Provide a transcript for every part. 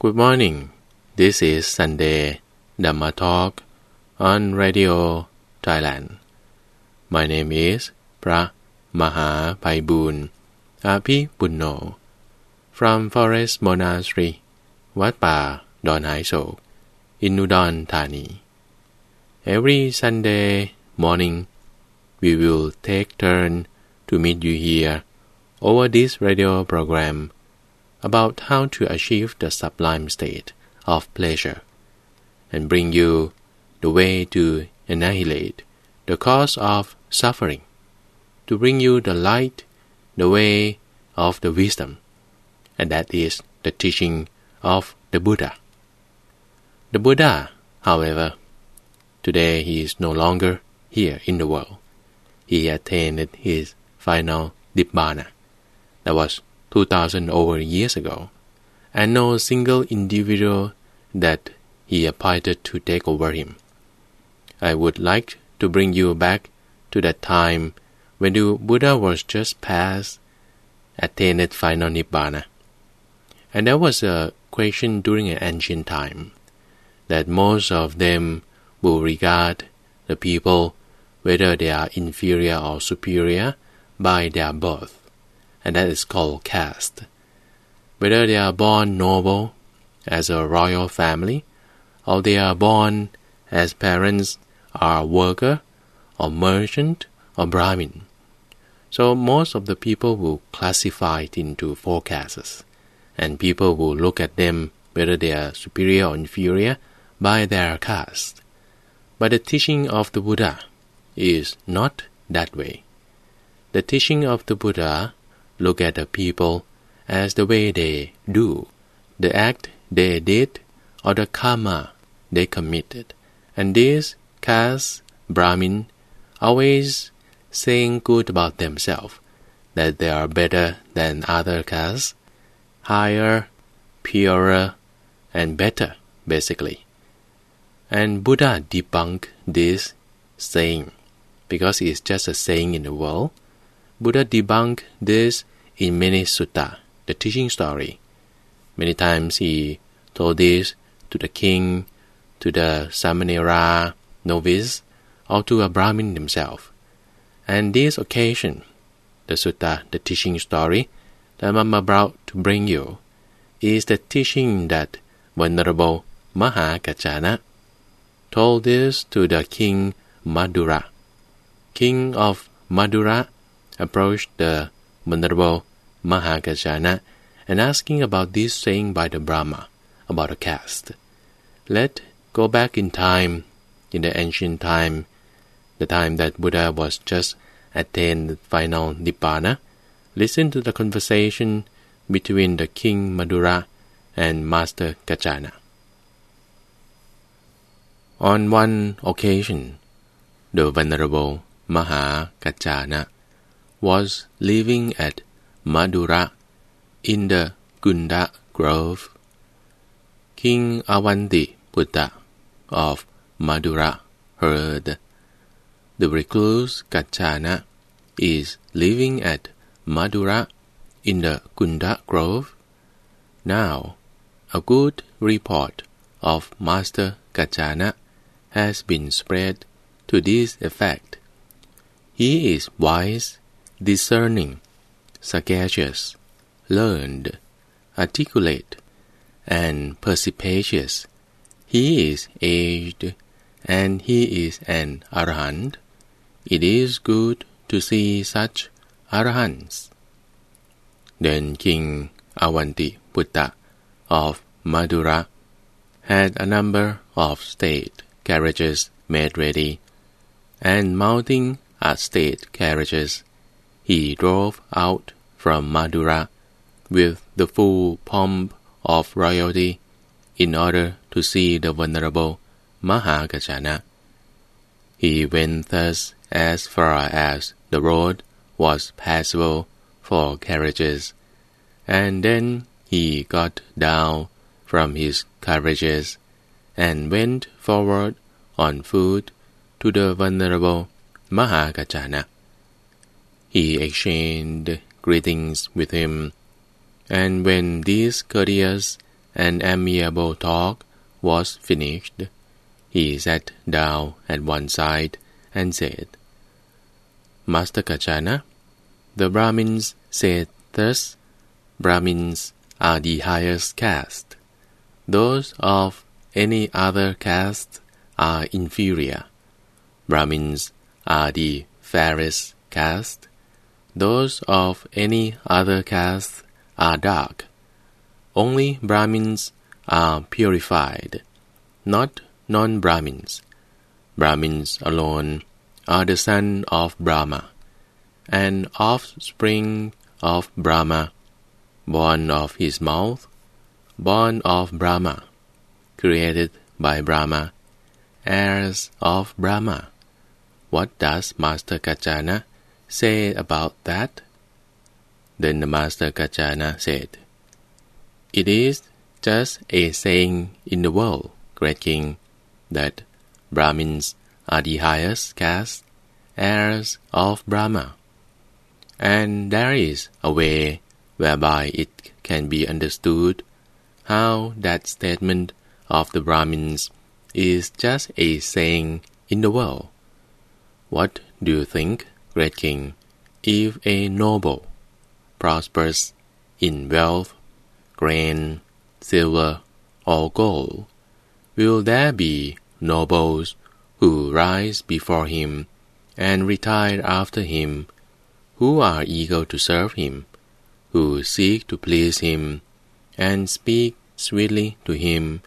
Good morning. This is Sunday Dhamma Talk on Radio Thailand. My name is พระมหาภัยบุญอาภิบุญโน from Forest Monastery Wat Pa Don Hai Sok in Udon Thani. Every Sunday morning we will take turn to meet you here over this radio program about how to achieve the sublime state of pleasure and bring you the way to annihilate the cause of suffering, to bring you the light, the way of the wisdom, and that is the teaching of the Buddha. The Buddha, however, today he is no longer here in the world. He attained his final Nibbana. That was 2000 over years ago, and no single individual that he appointed to take over him. I would like to bring you back to that time when the Buddha was just past attained final Nibbana. And there was a question during an ancient time that most of them will regard the people whether they are inferior or superior by their birth, and that is called caste. Whether they are born noble as a royal family, or they are born as parents are worker, or merchant, or Brahmin. So most of the people will classify it into four castes, and people will look at them whether they are superior or inferior by their caste. But the teaching of the Buddha is not that way. The teaching of the Buddha look at the people as the way they do, the act they did, or the karma they committed. And these caste, Brahmin, always saying good about themselves, that they are better than other castes, higher, purer, and better, basically. And Buddha debunked this saying because it's just a saying in the world. Buddha debunked this in many sutta, the teaching story. Many times he told this to the king, to the Samanera novice, or to a Brahmin himself. And this occasion, the sutta, the teaching story that I'm about to bring you, is the teaching that Venerable Mahakachana told this to the king Madura. King of Madura approached the Venerable Mahakachana and asking about this saying by the Brahma about a caste. Let go back in time, in the ancient time, the time that Buddha was just attained the final Nibbana. Listen to the conversation between the king Madura and Master Kachana. On one occasion, the Venerable Maha Kachana was living at Madura in the Kunda Grove. King Avanti Buddha of Madura heard the recluse Kachana is living at Madura in the Kunda Grove. Now, a good report of Master Kachana has been spread to this effect. He is wise, discerning, sagacious, learned, articulate, and perspicacious. He is aged, and he is an arahant. It is good to see such arahants. Then King Avanti Buddha of Madura had a number of state carriages made ready, and mounting a state carriages, he drove out from Madura with the full pomp of royalty in order to see the venerable Mahakachana. He went thus as far as the road was passable for carriages, and then he got down from his carriages and went forward on foot to the venerable Mahakachana. He exchanged greetings with him, and when this courteous and amiable talk was finished, he sat down at one side and said, Master Kachana, the Brahmins said thus, Brahmins are the highest caste. Those of any other caste are inferior. Brahmins are the fairest caste. Those of any other caste are dark. Only Brahmins are purified, not non-Brahmins. Brahmins alone are the son of Brahma, and offspring of Brahma, born of his mouth, born of Brahma, created by Brahma, heirs of Brahma. What does Master Kachana say about that? Then the Master Kachana said, It is just a saying in the world, great king, that Brahmins are the highest caste, heirs of Brahma. And there is a way whereby it can be understood how that statement of the Brahmins is just a saying in the world. What do you think, great king, if a noble prospers in wealth, grain, silver, or gold? Will there be nobles who rise before him and retire after him, who are eager to serve him, who seek to please him, and speak sweetly to him?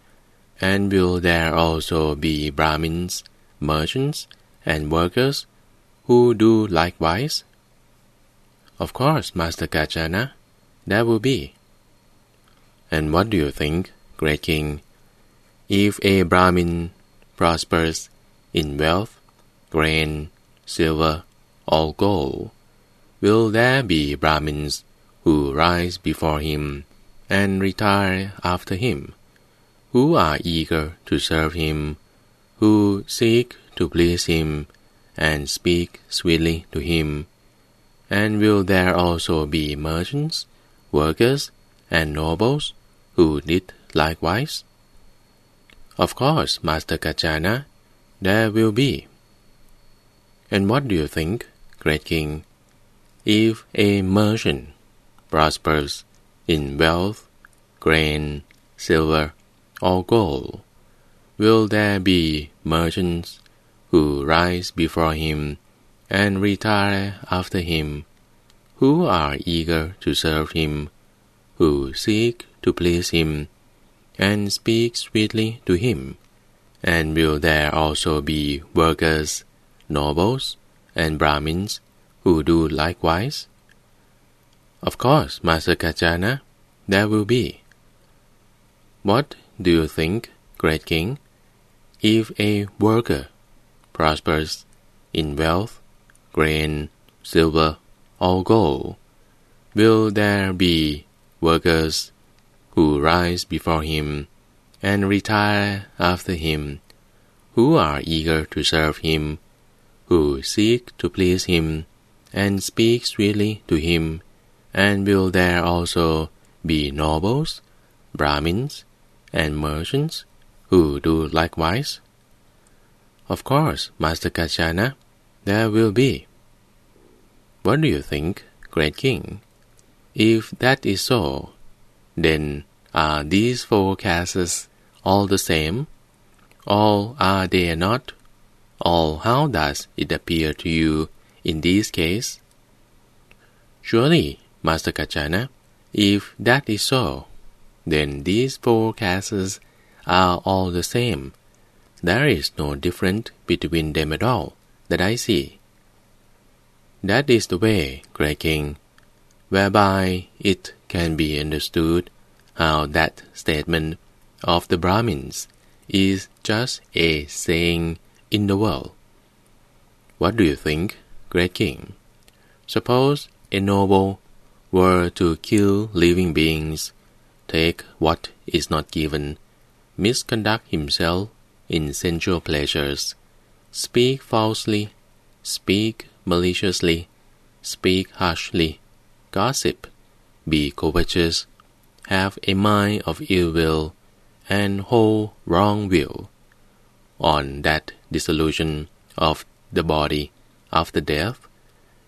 And will there also be Brahmins, merchants, and workers who do likewise? Of course, Master Kachana, there will be. And what do you think, great king? If a Brahmin prospers in wealth, grain, silver, or gold, will there be Brahmins who rise before him and retire after him, who are eager to serve him, who seek to please him, and speak sweetly to him? And will there also be merchants, workers, and nobles who did likewise? Of course, Master Kachana, there will be. And what do you think, great king, if a merchant prospers in wealth, grain, silver, or gold? Will there be merchants who rise before him and retire after him, who are eager to serve him, who seek to please him, and speak sweetly to him? And will there also be workers, nobles, and Brahmins who do likewise? Of course, Master Kachana, there will be. What do you think, great king, if a worker prospers in wealth, grain, silver, or gold? Will there be workers who rise before him and retire after him, who are eager to serve him, who seek to please him, and speak sweetly to him, and will there also be nobles, Brahmins, and merchants who do likewise? Of course, Master Kachana, there will be. What do you think, great king? If that is so, then are these four castes all the same? All are they not? All how does it appear to you in this case? Surely, Master Kachana, if that is so, then these four castes are all the same. There is no difference between them at all that I see. That is the way, great king, whereby it can be understood how that statement of the Brahmins is just a saying in the world. What do you think, great king? Suppose a noble were to kill living beings, take what is not given, misconduct himself in sensual pleasures, speak falsely, speak maliciously, speak harshly, gossip, be covetous, have a mind of ill will and hold wrong will. on that dissolution of the body after death,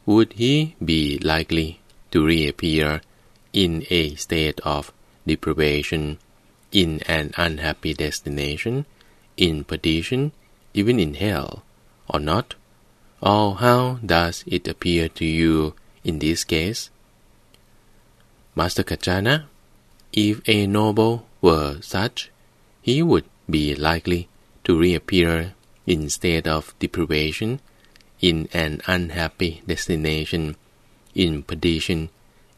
would he be likely to reappear in a state of deprivation, in an unhappy destination, in perdition, even in hell, or not? Or how does it appear to you in this case? Master Kachana, if a noble were such, he would be likely to reappear instead of deprivation in an unhappy destination, in perdition,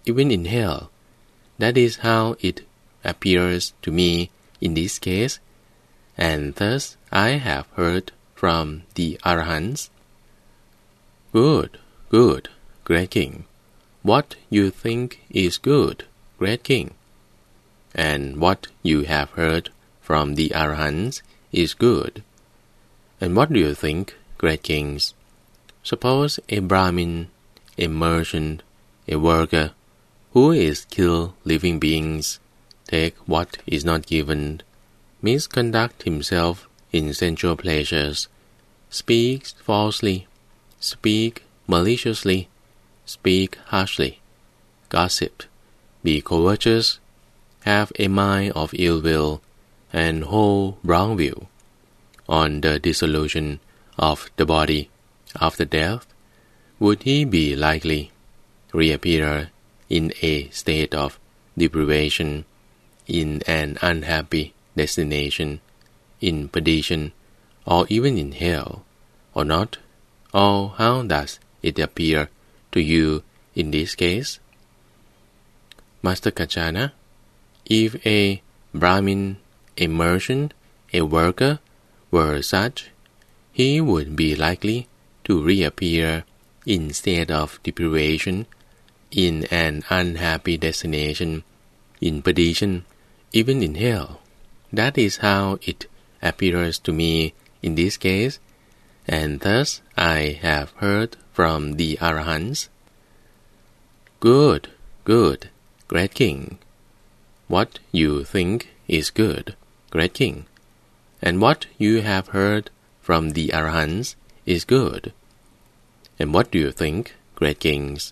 even in hell. That is how it appears to me in this case, and thus I have heard from the Arahants. Good, good, great king. What you think is good, great king, and what you have heard from the Arahants is good. And what do you think, great kings? Suppose a Brahmin, a merchant, a worker, who is kill living beings, take what is not given, misconduct himself in sensual pleasures, speaks falsely, speak maliciously, speak harshly, gossip, be covetous, have a mind of ill will, and hold wrong view on the dissolution of the body. After death, would he be likely to reappear in a state of deprivation, in an unhappy destination, in perdition, or even in hell, or not? Or how does it appear to you in this case? Master Kachana, if a Brahmin, a merchant, a worker were such, he would be likely to reappear instead of deprivation, in an unhappy destination, in perdition, even in hell. That is how it appears to me in this case, and thus I have heard from the Arahants. Good, good, great king. What you think is good, great king, and what you have heard from the Arahants is good. And what do you think, great kings?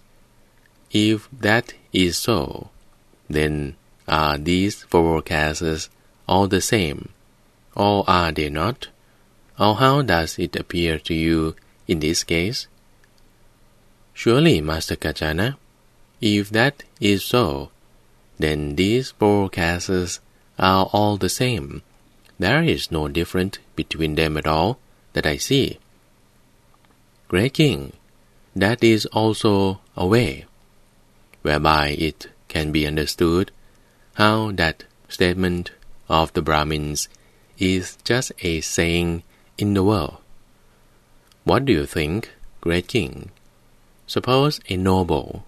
If that is so, then are these four cases all the same, or are they not? Or how does it appear to you in this case? Surely, Master Kachana, if that is so, then these four cases are all the same. There is no difference between them at all that I see. Great King, that is also a way whereby it can be understood how that statement of the Brahmins is just a saying in the world. What do you think, great king? Suppose a noble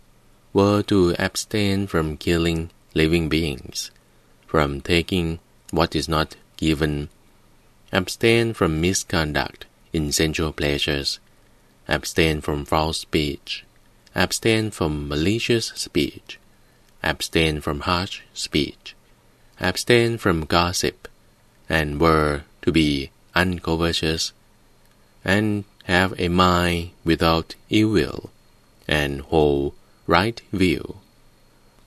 were to abstain from killing living beings, from taking what is not given, abstain from misconduct in sensual pleasures, abstain from false speech, abstain from malicious speech, abstain from harsh speech, abstain from gossip, and were to be uncovetous, and have a mind without will, and hold right view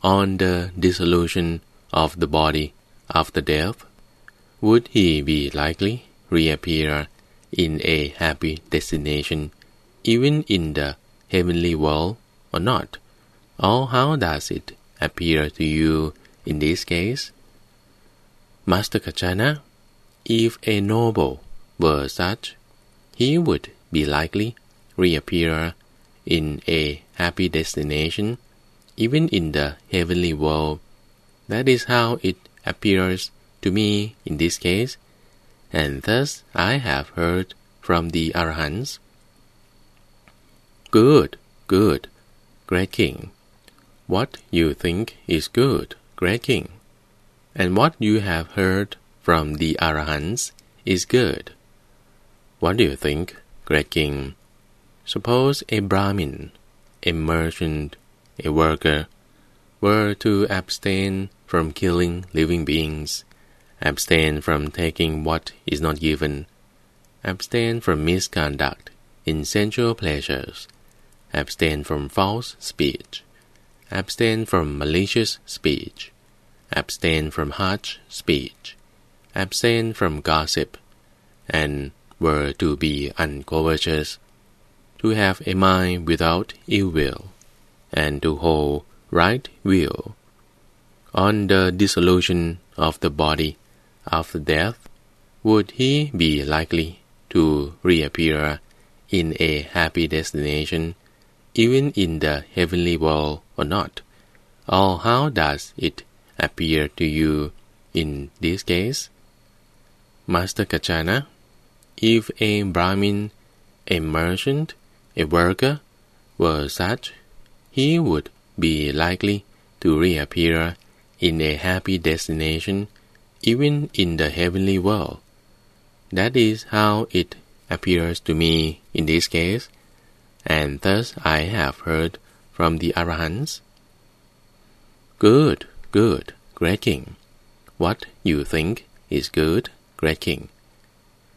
on the dissolution of the body after death, would he be likely to reappear in a happy destination, even in the heavenly world, or not? Or how does it appear to you in this case? Master Kachana, if a noble were such, he would be likely reappear in a happy destination, even in the heavenly world. That is how it appears to me in this case, and thus I have heard from the Arahants. Good, good, great king. What you think is good, great king, and what you have heard from the Arahants is good. What do you think, great king? Suppose a Brahmin, a merchant, a worker, were to abstain from killing living beings, abstain from taking what is not given, abstain from misconduct in sensual pleasures, abstain from false speech, abstain from malicious speech, abstain from harsh speech, abstain from gossip, and were to be uncovetous, to have a mind without ill will, and to hold right will. On the dissolution of the body after death, would he be likely to reappear in a happy destination, even in the heavenly world or not? Or how does it appear to you in this case? Master Kachana, if a Brahmin, a merchant, a worker were such, he would be likely to reappear in a happy destination, even in the heavenly world. That is how it appears to me in this case, and thus I have heard from the Arahants. Good, good, great king. What you think is good, great king,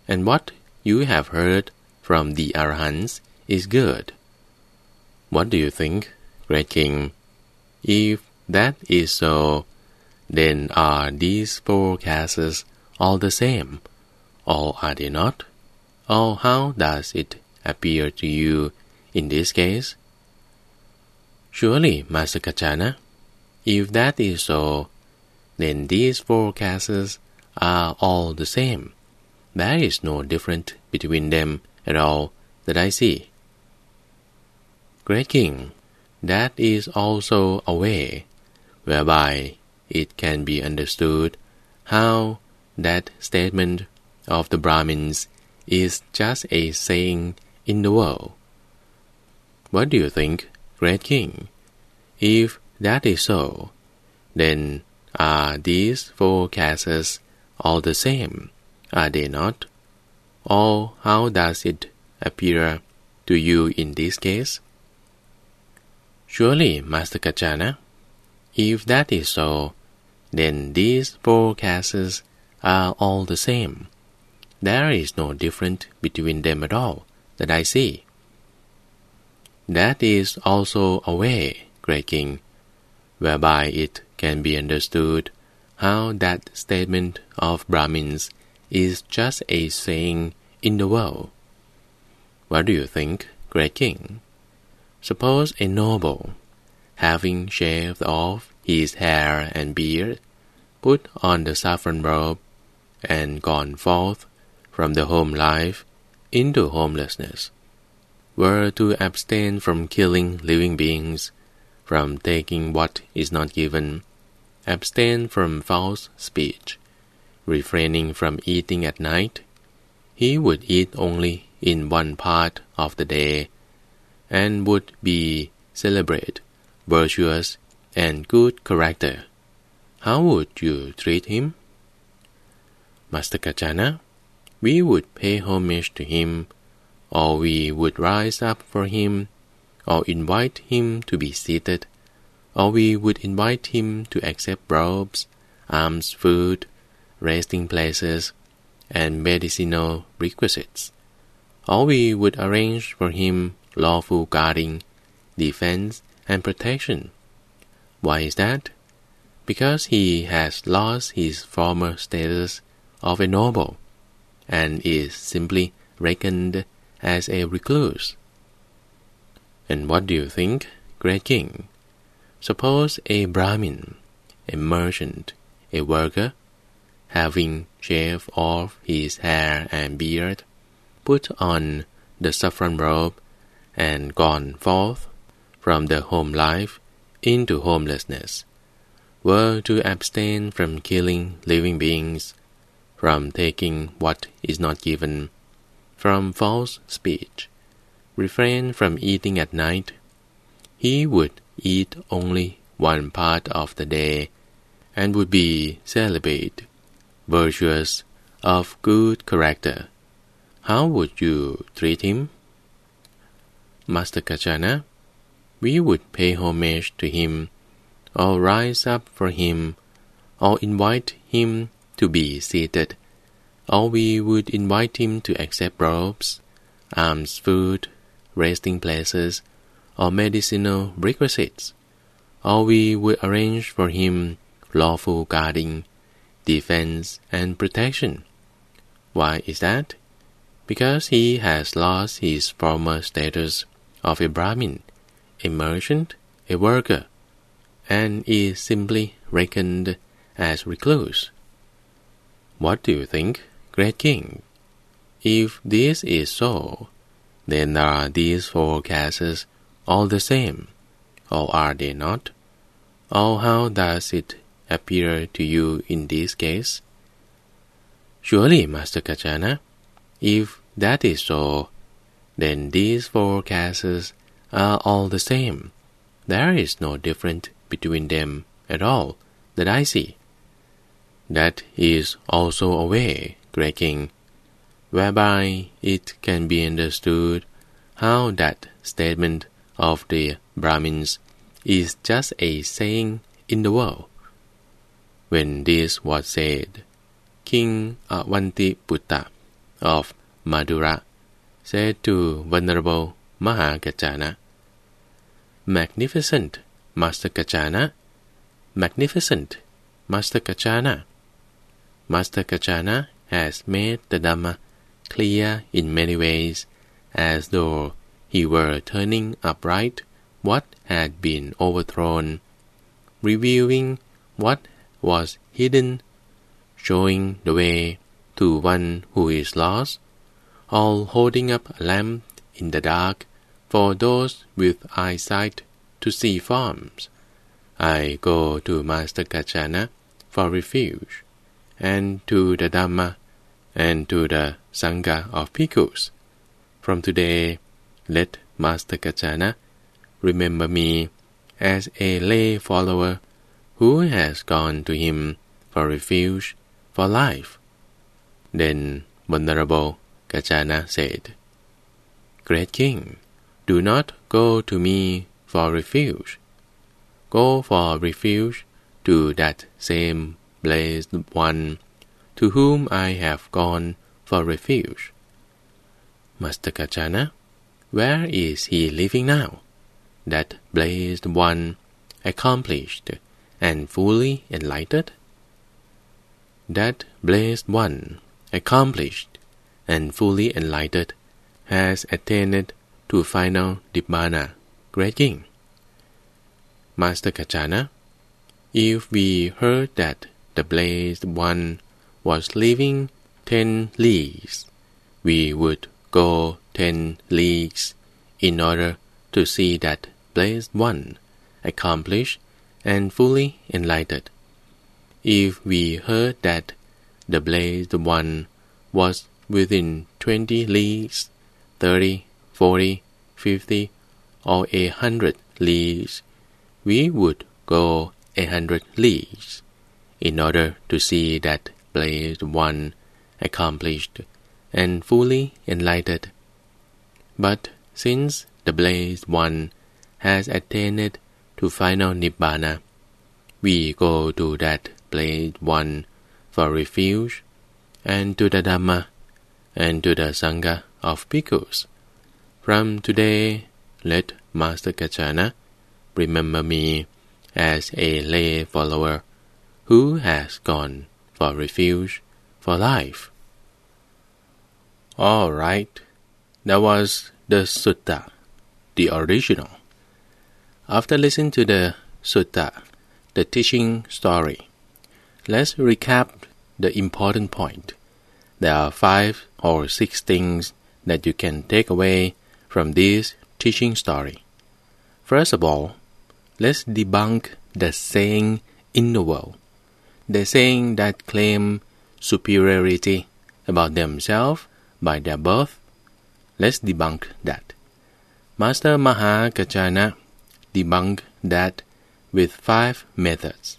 and what you have heard from the Arahants is good. What do you think, great king? If that is so, then are these four cases all the same, or are they not? Or how does it appear to you in this case? Surely, Master Kachana, if that is so, then these four cases are all the same. There is no difference between them at all that I see. Great King, that is also a way whereby it can be understood how that statement of the Brahmins is just a saying in the world. What do you think, great king? If that is so, then are these four cases all the same? Are they not? Or how does it appear to you in this case? Surely, Master Kachana, if that is so, then these four cases are all the same. There is no difference between them at all that I see. That is also a way, great king, whereby it can be understood how that statement of Brahmins is just a saying in the world. What do you think, great king? Suppose a noble, having shaved off his hair and beard, put on the saffron robe, and gone forth from the home life into homelessness, were to abstain from killing living beings, from taking what is not given, abstain from false speech, refraining from eating at night, he would eat only in one part of the day and would be celebrate, virtuous, and good character, how would you treat him? Master Kachana, we would pay homage to him, or we would rise up for him, or invite him to be seated, or we would invite him to accept robes, arms, food, resting places, and medicinal requisites, or we would arrange for him lawful guarding, defense, and protection. Why is that? Because he has lost his former status of a noble, and is simply reckoned as a recluse. And what do you think, great king? Suppose a Brahmin, a merchant, a worker, having shaved off his hair and beard, put on the saffron robe and gone forth from the home life into homelessness, were to abstain from killing living beings, from taking what is not given, from false speech, refrain from eating at night, he would eat only one part of the day, and would be celibate, virtuous, of good character. How would you treat him? Master Kachana, we would pay homage to him, or rise up for him, or invite him to be seated, or we would invite him to accept robes, alms food, resting places, or medicinal requisites, or we would arrange for him lawful guarding, defense, and protection. Why is that? Because he has lost his former status of a Brahmin, a merchant, a worker, and is simply reckoned as recluse. What do you think, great king? If this is so, then are these four cases all the same, or are they not? Or how does it appear to you in this case? Surely, Master Kachana, if that is so, then these four cases are all the same. There is no difference between them at all that I see. That is also a way, great king, whereby it can be understood how that statement of the Brahmins is just a saying in the world. When this was said, King Avantiputta of Madura said to Venerable Mahakachana, Magnificent Master Kachana, magnificent Master Kachana. Master Kachana has made the Dhamma clear in many ways, as though he were turning upright what had been overthrown, revealing what was hidden, showing the way to one who is lost, all holding up a lamp in the dark for those with eyesight to see forms. I go to Master Kachana for refuge and to the Dhamma and to the Sangha of Bhikkhus. From today, let Master Kachana remember me as a lay follower who has gone to him for refuge for life. Then Venerable Kachana said, Great King, do not go to me for refuge. Go for refuge to that same blessed one to whom I have gone for refuge. Master Kachana, where is he living now? That blessed one, accomplished and fully enlightened? That blessed one, accomplished and fully enlightened, has attained to final nibbana, great king. Master Kachana, if we heard that the blessed one was living ten leagues, we would go ten leagues in order to see that blessed one accomplished and fully enlightened. If we heard that the blessed one was within twenty leagues, thirty, forty, fifty, or a hundred leagues, we would go a hundred leagues in order to see that blessed one accomplished and fully enlightened. But since the blessed one has attained to final nibbana, we go to that blessed one for refuge, and to the Dhamma, and to the Sangha of bhikkhus. From today, let Master Kachana remember me as a lay follower who has gone for refuge for life. All right, that was the sutta, the original. After listening to the sutta, the teaching story, let's recap the important point. There are five or six things that you can take away from this teaching story. First of all, let's debunk the saying in the world, the saying that claim superiority about themselves by their birth. Let's debunk that. Master Mahakachana debunked that with five methods.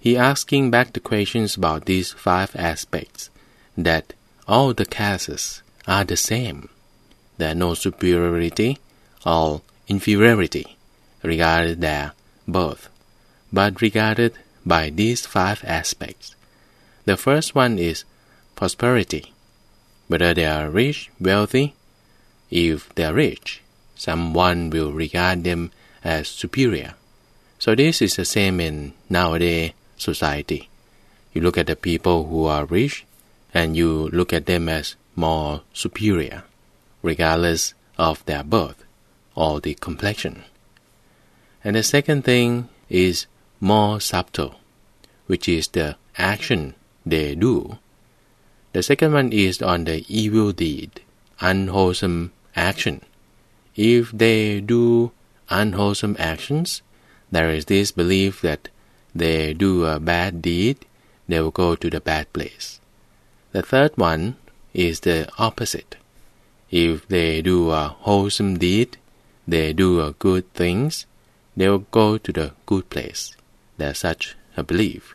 He asking back the questions about these five aspects that all the castes are the same. There are no superiority or inferiority regarded their birth, but regarded by these five aspects. The first one is prosperity. Whether they are rich, wealthy, if they are rich, someone will regard them as superior. So this is the same in nowadays society. You look at the people who are rich and you look at them as more superior, regardless of their birth or the complexion. And the second thing is more subtle, which is the action they do. The second one is on the evil deed, unwholesome action. If they do unwholesome actions, there is this belief that they do a bad deed, they will go to the bad place. The third one is the opposite. If they do a wholesome deed, they do a good things, they will go to the good place. There's such a belief.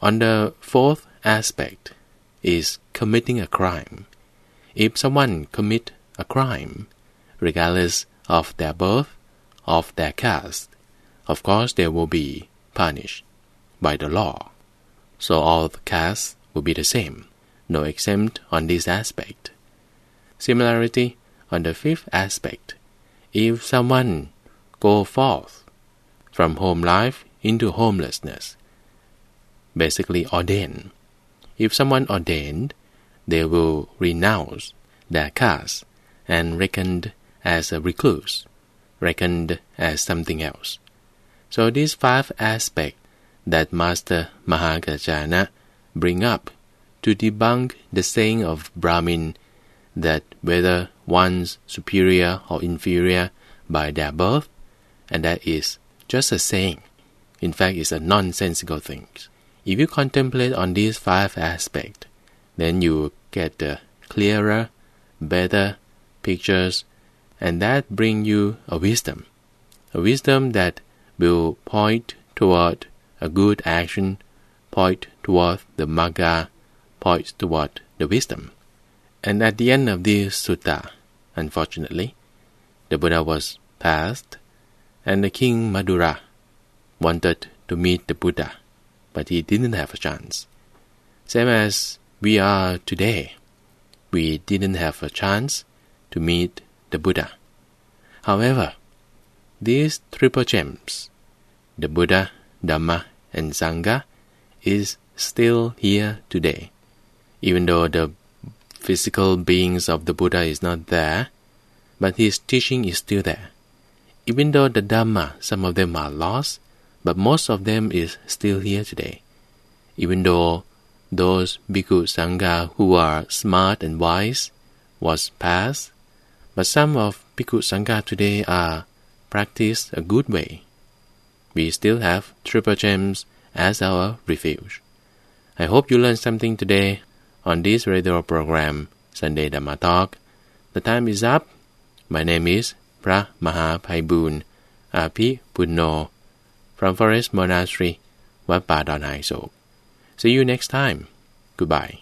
On the fourth aspect is committing a crime. If someone commit a crime, regardless of their birth, of their caste, of course they will be punished by the law. So all the castes will be the same, no exempt on this aspect. Similarity on the fifth aspect. If someone go forth from home life into homelessness, basically ordained. If someone ordained, they will renounce their caste and reckoned as a recluse, reckoned as something else. So these five aspects that Master Mahakachana bring up to debunk the saying of Brahmin that whether one's superior or inferior by their birth, and that is just a saying. In fact, it's a nonsensical thing. If you contemplate on these five aspects, then you get a clearer, better pictures, and that bring you a wisdom, a wisdom that will point toward a good action, point toward the magga, point toward the wisdom. And at the end of this sutta, unfortunately, the Buddha was passed, and the king Madura wanted to meet the Buddha, but he didn't have a chance. Same as we are today, we didn't have a chance to meet the Buddha. However, these triple gems, the Buddha, Dhamma, and Sangha, is still here today. Even though the physical beings of the Buddha is not there, but his teaching is still there. Even though the Dhamma, some of them are lost, but most of them is still here today. Even though those bhikkhu sangha who are smart and wise was past, but some of bhikkhu sangha today are practiced a good way. We still have triple gems as our refuge. I hope you learned something today on this radio program Sunday Dhamma Talk. The time is up. My name is Pra Mahapaibun from Forest Monastery, Wat Pa Don Hai Sok. See you next time. Goodbye.